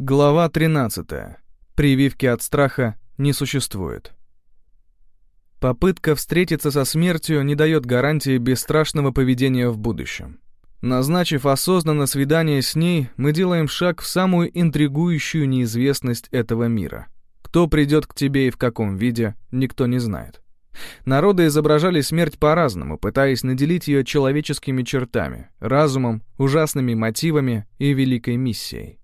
Глава 13. Прививки от страха не существует. Попытка встретиться со смертью не дает гарантии бесстрашного поведения в будущем. Назначив осознанно свидание с ней, мы делаем шаг в самую интригующую неизвестность этого мира. Кто придет к тебе и в каком виде, никто не знает. Народы изображали смерть по-разному, пытаясь наделить ее человеческими чертами, разумом, ужасными мотивами и великой миссией.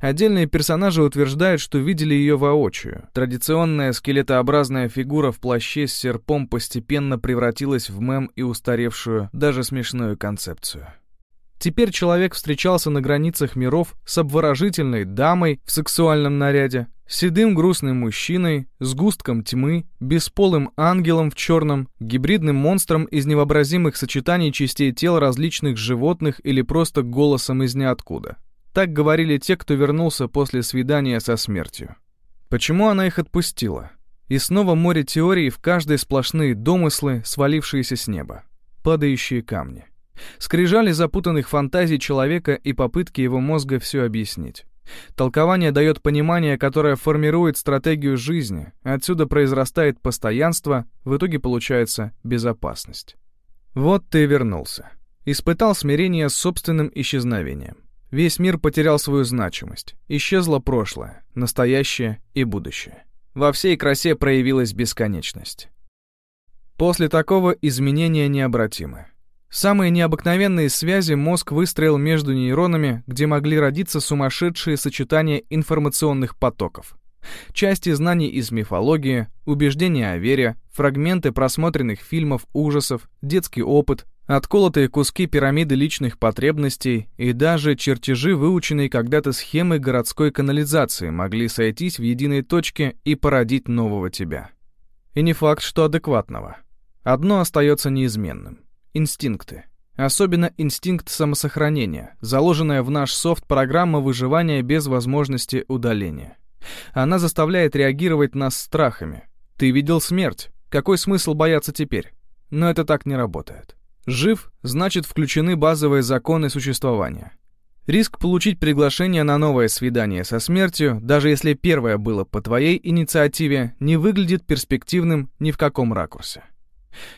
Отдельные персонажи утверждают, что видели ее воочию. Традиционная скелетообразная фигура в плаще с серпом постепенно превратилась в мем и устаревшую, даже смешную концепцию. Теперь человек встречался на границах миров с обворожительной дамой в сексуальном наряде, седым грустным мужчиной, с густком тьмы, бесполым ангелом в черном, гибридным монстром из невообразимых сочетаний частей тел различных животных или просто голосом из ниоткуда. Так говорили те, кто вернулся после свидания со смертью. Почему она их отпустила? И снова море теорий в каждой сплошные домыслы, свалившиеся с неба. Падающие камни. Скрижали запутанных фантазий человека и попытки его мозга все объяснить. Толкование дает понимание, которое формирует стратегию жизни, отсюда произрастает постоянство, в итоге получается безопасность. Вот ты вернулся. Испытал смирение с собственным исчезновением. Весь мир потерял свою значимость. Исчезло прошлое, настоящее и будущее. Во всей красе проявилась бесконечность. После такого изменения необратимы. Самые необыкновенные связи мозг выстроил между нейронами, где могли родиться сумасшедшие сочетания информационных потоков. Части знаний из мифологии, убеждения о вере, фрагменты просмотренных фильмов ужасов, детский опыт, отколотые куски пирамиды личных потребностей и даже чертежи выученной когда-то схемы городской канализации могли сойтись в единой точке и породить нового тебя. И не факт, что адекватного. Одно остается неизменным — инстинкты. Особенно инстинкт самосохранения, заложенная в наш софт программа выживания без возможности удаления. Она заставляет реагировать нас страхами. Ты видел смерть. Какой смысл бояться теперь? Но это так не работает. Жив, значит включены базовые законы существования. Риск получить приглашение на новое свидание со смертью, даже если первое было по твоей инициативе, не выглядит перспективным ни в каком ракурсе.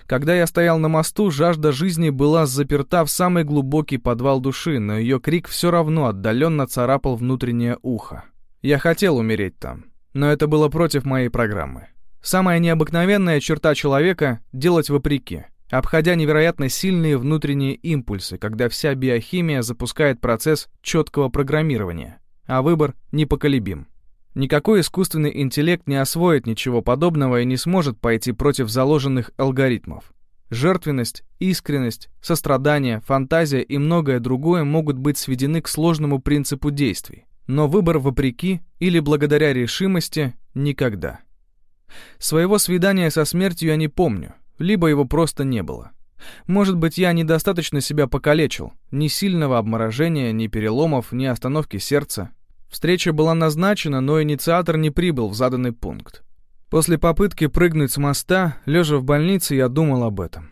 Когда я стоял на мосту, жажда жизни была заперта в самый глубокий подвал души, но ее крик все равно отдаленно царапал внутреннее ухо. Я хотел умереть там, но это было против моей программы. Самая необыкновенная черта человека — делать вопреки — обходя невероятно сильные внутренние импульсы, когда вся биохимия запускает процесс четкого программирования, а выбор непоколебим. Никакой искусственный интеллект не освоит ничего подобного и не сможет пойти против заложенных алгоритмов. Жертвенность, искренность, сострадание, фантазия и многое другое могут быть сведены к сложному принципу действий. Но выбор вопреки или благодаря решимости – никогда. Своего свидания со смертью я не помню, либо его просто не было. Может быть, я недостаточно себя покалечил, ни сильного обморожения, ни переломов, ни остановки сердца. Встреча была назначена, но инициатор не прибыл в заданный пункт. После попытки прыгнуть с моста, лежа в больнице, я думал об этом.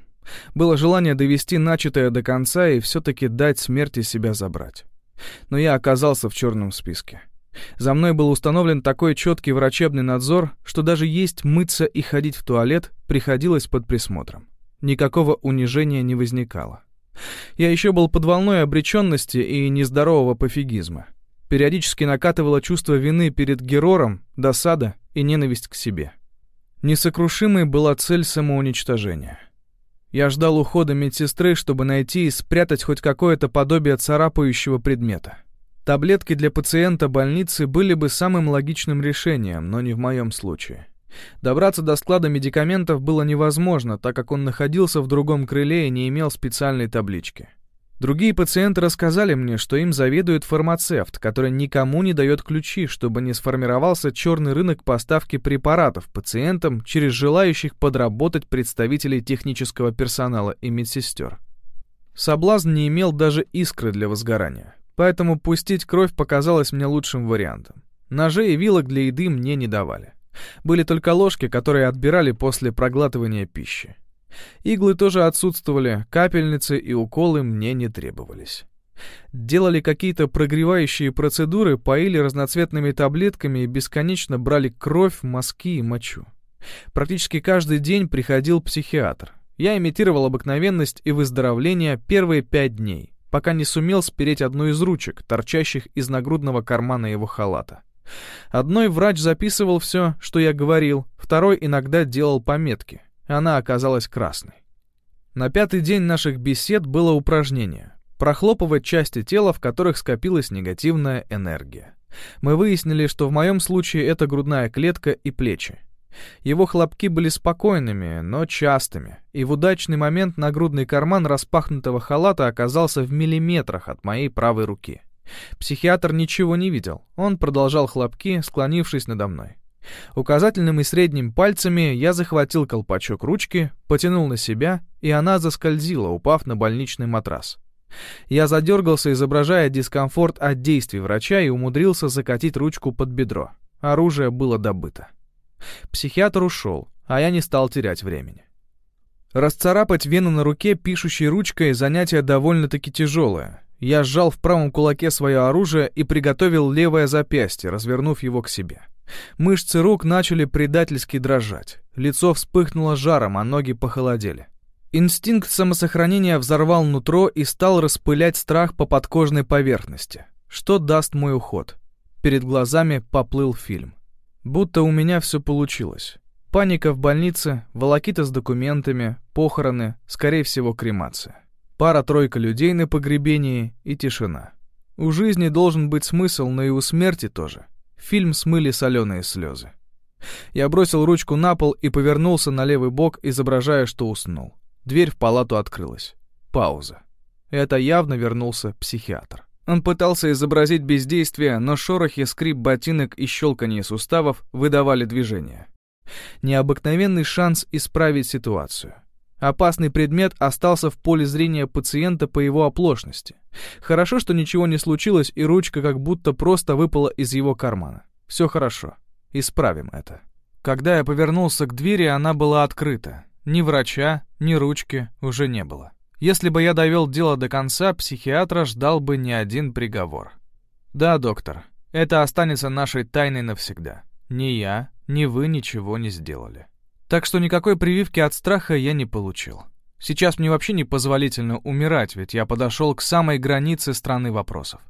Было желание довести начатое до конца и все-таки дать смерти себя забрать. Но я оказался в черном списке. За мной был установлен такой четкий врачебный надзор, что даже есть, мыться и ходить в туалет приходилось под присмотром. Никакого унижения не возникало. Я еще был под волной обреченности и нездорового пофигизма. Периодически накатывало чувство вины перед Герором, досада и ненависть к себе. Несокрушимой была цель самоуничтожения. Я ждал ухода медсестры, чтобы найти и спрятать хоть какое-то подобие царапающего предмета. Таблетки для пациента больницы были бы самым логичным решением, но не в моем случае. Добраться до склада медикаментов было невозможно, так как он находился в другом крыле и не имел специальной таблички. Другие пациенты рассказали мне, что им заведует фармацевт, который никому не дает ключи, чтобы не сформировался черный рынок поставки препаратов пациентам через желающих подработать представителей технического персонала и медсестер. Соблазн не имел даже искры для возгорания. Поэтому пустить кровь показалось мне лучшим вариантом. Ножей и вилок для еды мне не давали. Были только ложки, которые отбирали после проглатывания пищи. Иглы тоже отсутствовали, капельницы и уколы мне не требовались. Делали какие-то прогревающие процедуры, поили разноцветными таблетками и бесконечно брали кровь, мазки и мочу. Практически каждый день приходил психиатр. Я имитировал обыкновенность и выздоровление первые пять дней, пока не сумел спереть одну из ручек, торчащих из нагрудного кармана его халата. Одной врач записывал все, что я говорил, второй иногда делал пометки. Она оказалась красной. На пятый день наших бесед было упражнение — прохлопывать части тела, в которых скопилась негативная энергия. Мы выяснили, что в моем случае это грудная клетка и плечи. Его хлопки были спокойными, но частыми, и в удачный момент нагрудный карман распахнутого халата оказался в миллиметрах от моей правой руки. Психиатр ничего не видел, он продолжал хлопки, склонившись надо мной. Указательным и средним пальцами я захватил колпачок ручки, потянул на себя, и она заскользила, упав на больничный матрас. Я задергался, изображая дискомфорт от действий врача, и умудрился закатить ручку под бедро. Оружие было добыто. Психиатр ушел, а я не стал терять времени. Расцарапать вену на руке пишущей ручкой занятие довольно-таки тяжелое. Я сжал в правом кулаке свое оружие и приготовил левое запястье, развернув его к себе. Мышцы рук начали предательски дрожать. Лицо вспыхнуло жаром, а ноги похолодели. Инстинкт самосохранения взорвал нутро и стал распылять страх по подкожной поверхности. Что даст мой уход? Перед глазами поплыл фильм. Будто у меня все получилось. Паника в больнице, волокита с документами, похороны, скорее всего, кремация. Пара-тройка людей на погребении и тишина. У жизни должен быть смысл, но и у смерти тоже. Фильм смыли соленые слезы. Я бросил ручку на пол и повернулся на левый бок, изображая, что уснул. Дверь в палату открылась. Пауза. Это явно вернулся психиатр. Он пытался изобразить бездействие, но шорохи, скрип ботинок и щелканье суставов выдавали движение. Необыкновенный шанс исправить ситуацию. Опасный предмет остался в поле зрения пациента по его оплошности. Хорошо, что ничего не случилось, и ручка как будто просто выпала из его кармана. Все хорошо. Исправим это. Когда я повернулся к двери, она была открыта. Ни врача, ни ручки уже не было. Если бы я довел дело до конца, психиатра ждал бы не один приговор. Да, доктор, это останется нашей тайной навсегда. Ни я, ни вы ничего не сделали. Так что никакой прививки от страха я не получил. Сейчас мне вообще непозволительно умирать, ведь я подошел к самой границе страны вопросов.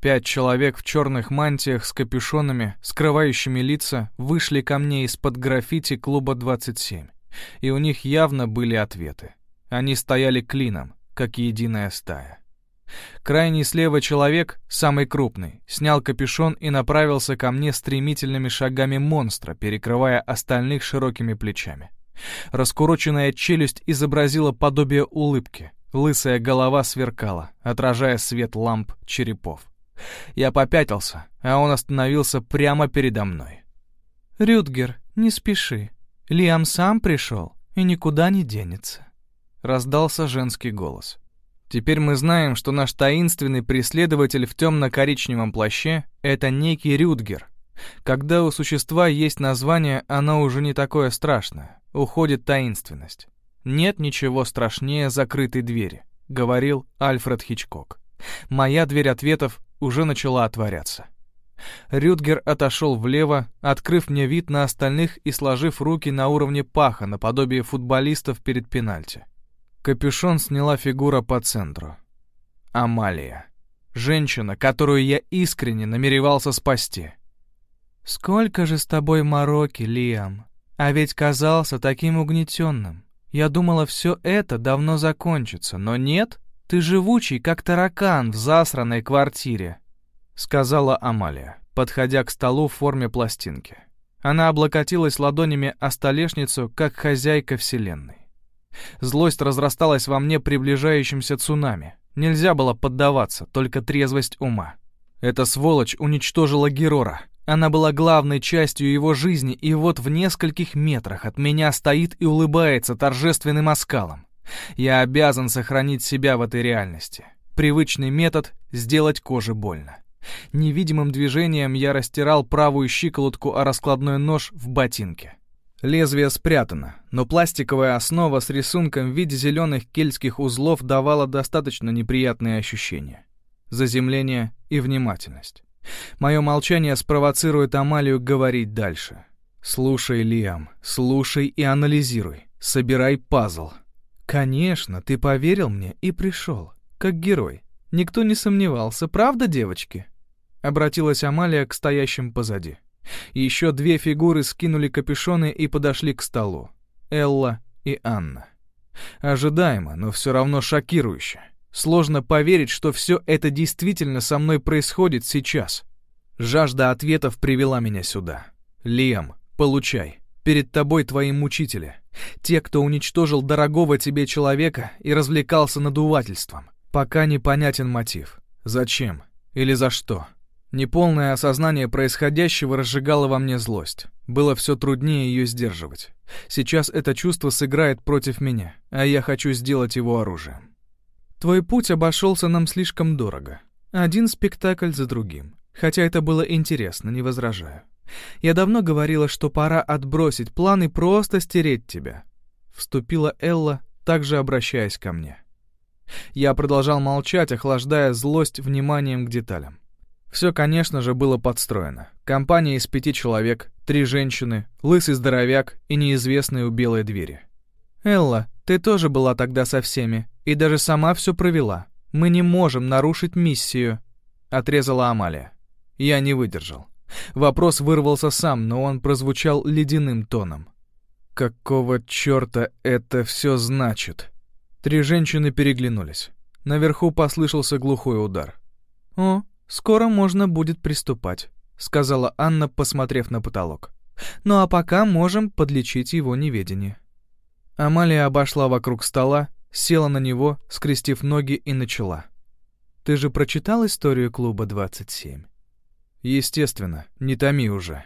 Пять человек в черных мантиях с капюшонами, скрывающими лица, вышли ко мне из-под граффити клуба 27. И у них явно были ответы. Они стояли клином, как единая стая. Крайний слева человек, самый крупный, снял капюшон и направился ко мне стремительными шагами монстра, перекрывая остальных широкими плечами. Раскуроченная челюсть изобразила подобие улыбки. Лысая голова сверкала, отражая свет ламп черепов. Я попятился, а он остановился прямо передо мной. «Рютгер, не спеши. Лиам сам пришел и никуда не денется», — раздался женский голос. Теперь мы знаем, что наш таинственный преследователь в темно-коричневом плаще — это некий Рюдгер. Когда у существа есть название, оно уже не такое страшное. Уходит таинственность. Нет ничего страшнее закрытой двери, говорил Альфред Хичкок. Моя дверь ответов уже начала отворяться. Рюдгер отошел влево, открыв мне вид на остальных и сложив руки на уровне паха, наподобие футболистов перед пенальти. Капюшон сняла фигура по центру. Амалия. Женщина, которую я искренне намеревался спасти. «Сколько же с тобой мороки, Лиам? А ведь казался таким угнетенным. Я думала, все это давно закончится, но нет, ты живучий, как таракан в засранной квартире», — сказала Амалия, подходя к столу в форме пластинки. Она облокотилась ладонями о столешницу, как хозяйка вселенной. Злость разрасталась во мне приближающимся цунами. Нельзя было поддаваться, только трезвость ума. Эта сволочь уничтожила Герора. Она была главной частью его жизни, и вот в нескольких метрах от меня стоит и улыбается торжественным оскалом. Я обязан сохранить себя в этой реальности. Привычный метод — сделать коже больно. Невидимым движением я растирал правую щиколотку о раскладной нож в ботинке. Лезвие спрятано, но пластиковая основа с рисунком в виде зеленых кельтских узлов давала достаточно неприятные ощущения. заземление и внимательность. Мое молчание спровоцирует Амалию говорить дальше. «Слушай, Лиам, слушай и анализируй. Собирай пазл». «Конечно, ты поверил мне и пришел. Как герой. Никто не сомневался, правда, девочки?» Обратилась Амалия к стоящим позади. Еще две фигуры скинули капюшоны и подошли к столу. Элла и Анна. Ожидаемо, но все равно шокирующе. Сложно поверить, что все это действительно со мной происходит сейчас. Жажда ответов привела меня сюда. Лиам, получай. Перед тобой твои мучители. Те, кто уничтожил дорогого тебе человека и развлекался надувательством. Пока непонятен мотив. Зачем? Или за что? Неполное осознание происходящего разжигало во мне злость. Было все труднее ее сдерживать. Сейчас это чувство сыграет против меня, а я хочу сделать его оружием. Твой путь обошелся нам слишком дорого. Один спектакль за другим. Хотя это было интересно, не возражаю. Я давно говорила, что пора отбросить план и просто стереть тебя. Вступила Элла, также обращаясь ко мне. Я продолжал молчать, охлаждая злость вниманием к деталям. Все, конечно же, было подстроено. Компания из пяти человек, три женщины, лысый здоровяк и неизвестные у белой двери. «Элла, ты тоже была тогда со всеми, и даже сама все провела. Мы не можем нарушить миссию», — отрезала Амалия. Я не выдержал. Вопрос вырвался сам, но он прозвучал ледяным тоном. «Какого черта это все значит?» Три женщины переглянулись. Наверху послышался глухой удар. «О, «Скоро можно будет приступать», — сказала Анна, посмотрев на потолок. «Ну а пока можем подлечить его неведение». Амалия обошла вокруг стола, села на него, скрестив ноги и начала. «Ты же прочитал историю клуба 27?» «Естественно, не томи уже».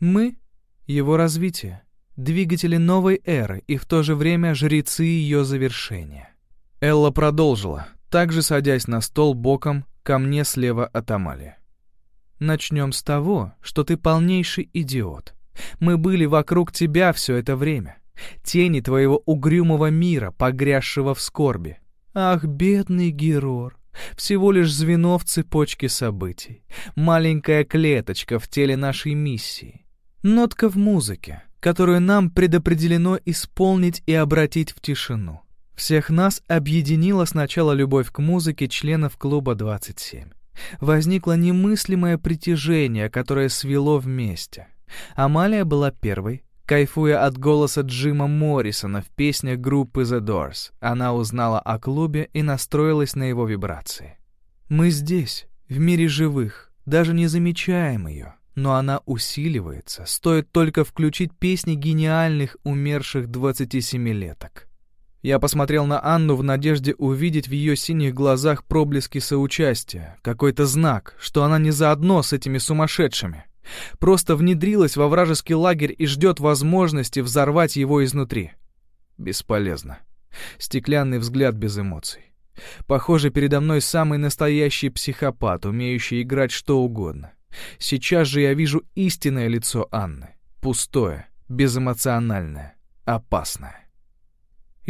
«Мы — его развитие, двигатели новой эры и в то же время жрецы ее завершения». Элла продолжила, также садясь на стол боком ко мне слева от Амали. Начнем с того, что ты полнейший идиот. Мы были вокруг тебя все это время. Тени твоего угрюмого мира, погрязшего в скорби. Ах, бедный Герор, всего лишь звено в цепочке событий. Маленькая клеточка в теле нашей миссии. Нотка в музыке, которую нам предопределено исполнить и обратить в тишину. Всех нас объединила сначала любовь к музыке членов клуба 27. Возникло немыслимое притяжение, которое свело вместе. Амалия была первой. Кайфуя от голоса Джима Моррисона в песнях группы The Doors, она узнала о клубе и настроилась на его вибрации. «Мы здесь, в мире живых, даже не замечаем ее, но она усиливается, стоит только включить песни гениальных умерших 27-леток». Я посмотрел на Анну в надежде увидеть в ее синих глазах проблески соучастия, какой-то знак, что она не заодно с этими сумасшедшими. Просто внедрилась во вражеский лагерь и ждет возможности взорвать его изнутри. Бесполезно. Стеклянный взгляд без эмоций. Похоже, передо мной самый настоящий психопат, умеющий играть что угодно. Сейчас же я вижу истинное лицо Анны. Пустое, безэмоциональное, опасное.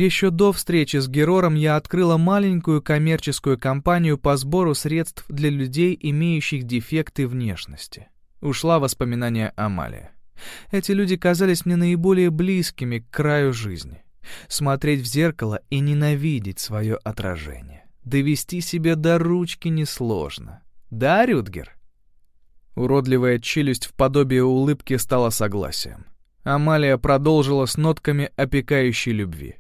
Еще до встречи с Герором я открыла маленькую коммерческую компанию по сбору средств для людей, имеющих дефекты внешности. Ушла воспоминания Амалия. Эти люди казались мне наиболее близкими к краю жизни. Смотреть в зеркало и ненавидеть свое отражение. Довести себя до ручки несложно. Да, Рюдгер? Уродливая челюсть в подобии улыбки стала согласием. Амалия продолжила с нотками опекающей любви.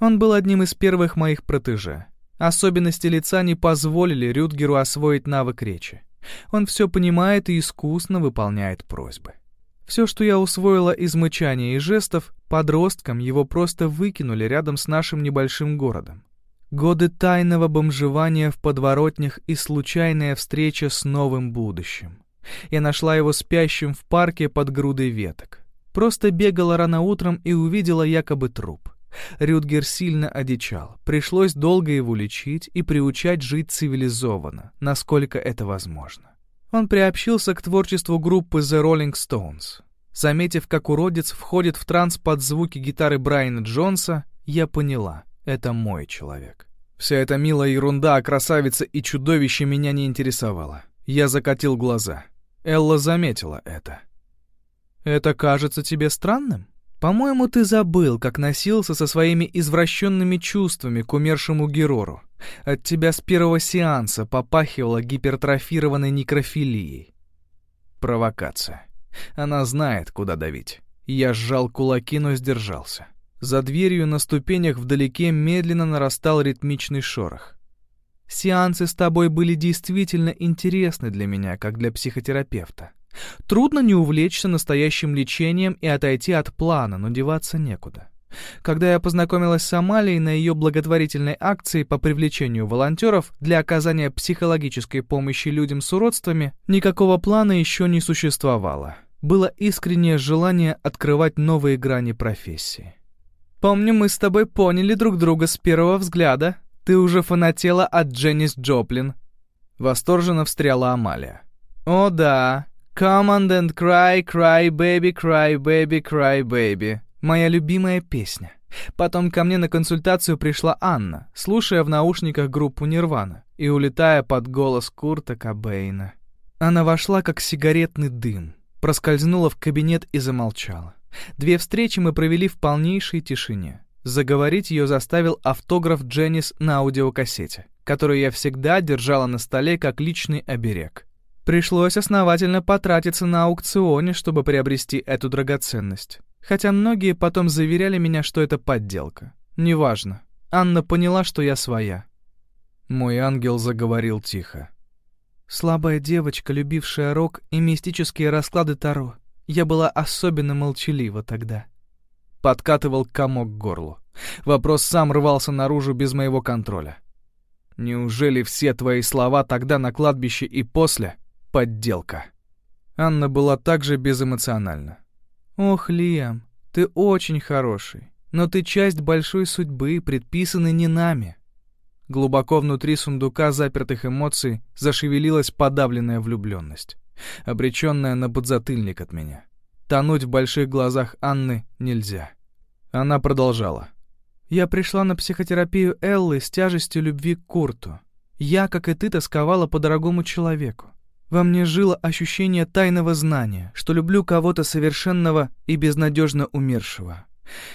Он был одним из первых моих протеже. Особенности лица не позволили Рютгеру освоить навык речи. Он все понимает и искусно выполняет просьбы. Все, что я усвоила из мычания и жестов, подросткам его просто выкинули рядом с нашим небольшим городом. Годы тайного бомжевания в подворотнях и случайная встреча с новым будущим. Я нашла его спящим в парке под грудой веток. Просто бегала рано утром и увидела якобы труп. Рюдгер сильно одичал. Пришлось долго его лечить и приучать жить цивилизованно, насколько это возможно. Он приобщился к творчеству группы The Rolling Stones. Заметив, как уродец входит в транс под звуки гитары Брайана Джонса, я поняла — это мой человек. Вся эта милая ерунда о красавице и чудовище меня не интересовала. Я закатил глаза. Элла заметила это. «Это кажется тебе странным? По-моему, ты забыл, как носился со своими извращенными чувствами к умершему Герору. От тебя с первого сеанса попахивало гипертрофированной некрофилией». Провокация. Она знает, куда давить. Я сжал кулаки, но сдержался. За дверью на ступенях вдалеке медленно нарастал ритмичный шорох. Сеансы с тобой были действительно интересны для меня, как для психотерапевта. Трудно не увлечься настоящим лечением и отойти от плана, но деваться некуда. Когда я познакомилась с Амалией на ее благотворительной акции по привлечению волонтеров для оказания психологической помощи людям с уродствами, никакого плана еще не существовало. Было искреннее желание открывать новые грани профессии. Помню, мы с тобой поняли друг друга с первого взгляда. Ты уже фанатела от Дженнис Джоплин. Восторженно встряла Амалия. О да. Come on and cry, cry, baby, cry, baby, cry, baby. Моя любимая песня. Потом ко мне на консультацию пришла Анна, слушая в наушниках группу Нирвана и улетая под голос Курта Кобейна. Она вошла как сигаретный дым, проскользнула в кабинет и замолчала. Две встречи мы провели в полнейшей тишине. Заговорить ее заставил автограф Дженнис на аудиокассете, которую я всегда держала на столе как личный оберег. Пришлось основательно потратиться на аукционе, чтобы приобрести эту драгоценность. Хотя многие потом заверяли меня, что это подделка. Неважно. Анна поняла, что я своя. Мой ангел заговорил тихо. Слабая девочка, любившая рок и мистические расклады Таро. Я была особенно молчалива тогда. Подкатывал комок к горлу. Вопрос сам рвался наружу без моего контроля. Неужели все твои слова тогда на кладбище и после — подделка? Анна была также безэмоциональна. «Ох, Лиам, ты очень хороший, но ты часть большой судьбы, предписанной не нами». Глубоко внутри сундука запертых эмоций зашевелилась подавленная влюбленность обреченная на подзатыльник от меня. Тонуть в больших глазах Анны нельзя. Она продолжала. «Я пришла на психотерапию Эллы с тяжестью любви к Курту. Я, как и ты, тосковала по дорогому человеку. Во мне жило ощущение тайного знания, что люблю кого-то совершенного и безнадежно умершего.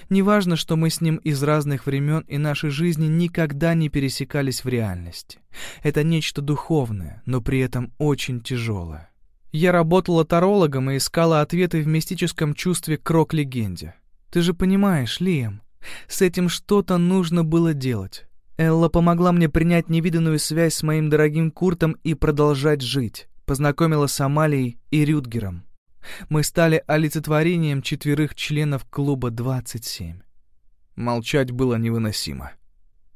Неважно, что мы с ним из разных времен и наши жизни никогда не пересекались в реальности. Это нечто духовное, но при этом очень тяжелое. Я работала тарологом и искала ответы в мистическом чувстве к рок-легенде. Ты же понимаешь, Лиам, с этим что-то нужно было делать. Элла помогла мне принять невиданную связь с моим дорогим Куртом и продолжать жить. Познакомила с Амалией и Рюдгером. Мы стали олицетворением четверых членов клуба 27. Молчать было невыносимо.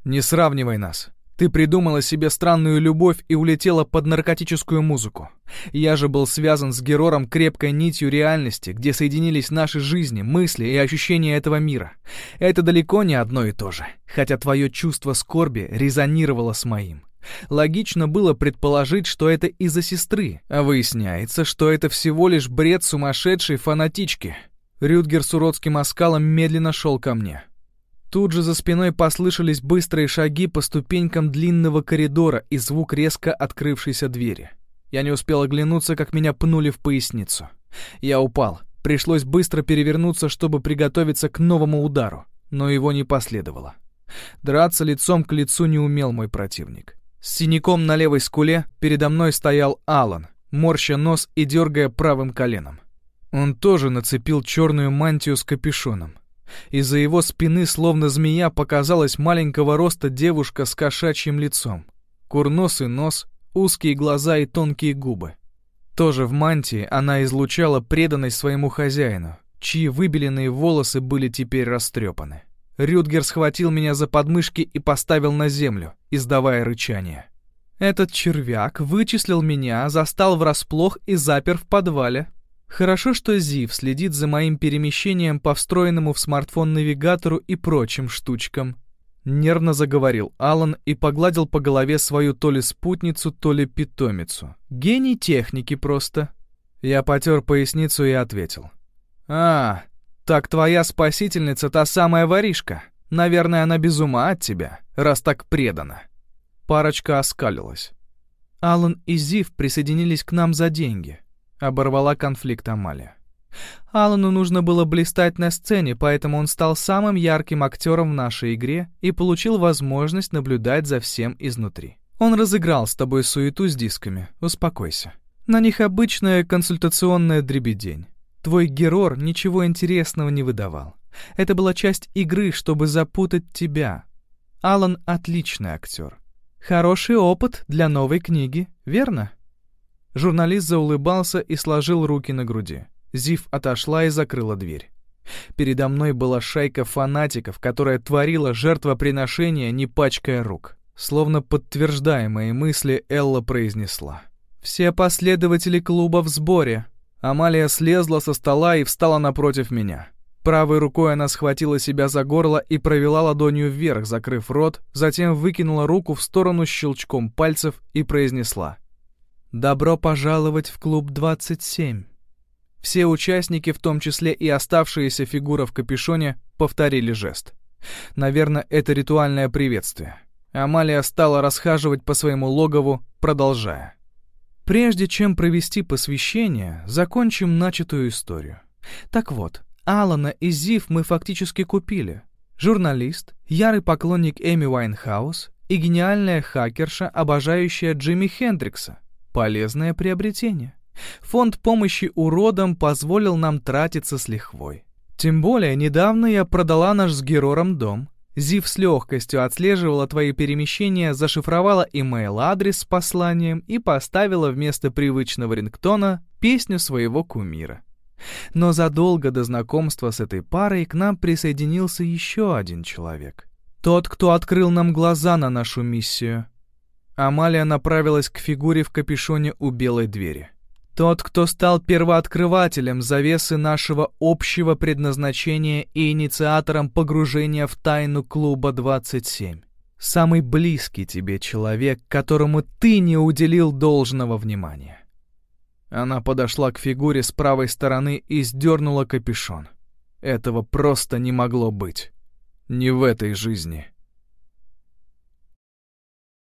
«Не сравнивай нас. Ты придумала себе странную любовь и улетела под наркотическую музыку. Я же был связан с Герором крепкой нитью реальности, где соединились наши жизни, мысли и ощущения этого мира. Это далеко не одно и то же, хотя твое чувство скорби резонировало с моим. Логично было предположить, что это из-за сестры, а выясняется, что это всего лишь бред сумасшедшей фанатички. Рюдгер с уродским оскалом медленно шел ко мне. Тут же за спиной послышались быстрые шаги по ступенькам длинного коридора и звук резко открывшейся двери. Я не успел оглянуться, как меня пнули в поясницу. Я упал. Пришлось быстро перевернуться, чтобы приготовиться к новому удару, но его не последовало. Драться лицом к лицу не умел мой противник. С синяком на левой скуле передо мной стоял Алан, морща нос и дергая правым коленом. Он тоже нацепил черную мантию с капюшоном. Из-за его спины, словно змея, показалась маленького роста девушка с кошачьим лицом. Курносый нос, узкие глаза и тонкие губы. Тоже в мантии она излучала преданность своему хозяину, чьи выбеленные волосы были теперь растрепаны. Рюдгер схватил меня за подмышки и поставил на землю, издавая рычание. Этот червяк вычислил меня, застал врасплох и запер в подвале. Хорошо, что Зив следит за моим перемещением по встроенному в смартфон навигатору и прочим штучкам. Нервно заговорил Алан и погладил по голове свою то ли спутницу, то ли питомицу. Гений техники просто. Я потер поясницу и ответил. «А, так твоя спасительница та самая воришка. Наверное, она без ума от тебя, раз так предана». Парочка оскалилась. Алан и Зив присоединились к нам за деньги. Оборвала конфликт Амалия. Алану нужно было блистать на сцене, поэтому он стал самым ярким актером в нашей игре и получил возможность наблюдать за всем изнутри. Он разыграл с тобой суету с дисками, успокойся. На них обычная консультационная дребедень. Твой герор ничего интересного не выдавал. Это была часть игры, чтобы запутать тебя. Алан отличный актер. Хороший опыт для новой книги, верно? Журналист заулыбался и сложил руки на груди. Зив отошла и закрыла дверь. Передо мной была шайка фанатиков, которая творила жертвоприношение, не пачкая рук. Словно подтверждая мои мысли, Элла произнесла. «Все последователи клуба в сборе». Амалия слезла со стола и встала напротив меня. Правой рукой она схватила себя за горло и провела ладонью вверх, закрыв рот, затем выкинула руку в сторону щелчком пальцев и произнесла. «Добро пожаловать в клуб 27». Все участники, в том числе и оставшаяся фигура в капюшоне, повторили жест. Наверное, это ритуальное приветствие. Амалия стала расхаживать по своему логову, продолжая. Прежде чем провести посвящение, закончим начатую историю. Так вот, Алана и Зив мы фактически купили. Журналист, ярый поклонник Эми Уайнхаус и гениальная хакерша, обожающая Джимми Хендрикса. Полезное приобретение. Фонд помощи уродам позволил нам тратиться с лихвой. Тем более, недавно я продала наш с Герором дом. Зив с легкостью отслеживала твои перемещения, зашифровала имейл-адрес с посланием и поставила вместо привычного рингтона песню своего кумира. Но задолго до знакомства с этой парой к нам присоединился еще один человек. Тот, кто открыл нам глаза на нашу миссию. Амалия направилась к фигуре в капюшоне у белой двери. Тот, кто стал первооткрывателем завесы нашего общего предназначения и инициатором погружения в тайну клуба 27. Самый близкий тебе человек, которому ты не уделил должного внимания. Она подошла к фигуре с правой стороны и сдернула капюшон. Этого просто не могло быть. Не в этой жизни.